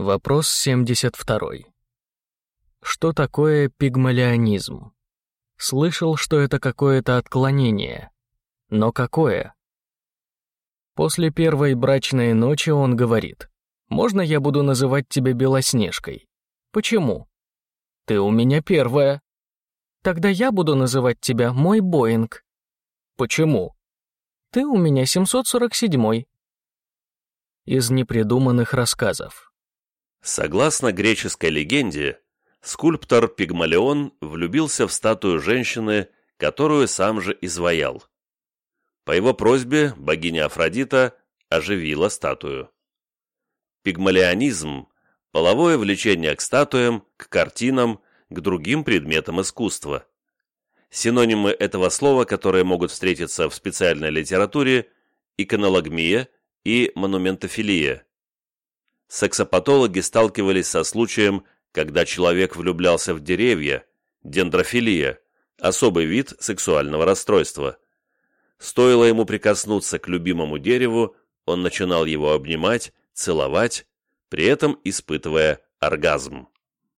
Вопрос 72. Что такое пигмалионизм? Слышал, что это какое-то отклонение. Но какое? После первой брачной ночи он говорит, «Можно я буду называть тебя Белоснежкой?» «Почему?» «Ты у меня первая». «Тогда я буду называть тебя мой Боинг». «Почему?» «Ты у меня 747-й». Из непридуманных рассказов. Согласно греческой легенде, скульптор Пигмалион влюбился в статую женщины, которую сам же изваял. По его просьбе богиня Афродита оживила статую. Пигмалионизм – половое влечение к статуям, к картинам, к другим предметам искусства. Синонимы этого слова, которые могут встретиться в специальной литературе – иконологмия и монументофилия. Сексопатологи сталкивались со случаем когда человек влюблялся в деревья, дендрофилия, особый вид сексуального расстройства. Стоило ему прикоснуться к любимому дереву, он начинал его обнимать, целовать, при этом испытывая оргазм.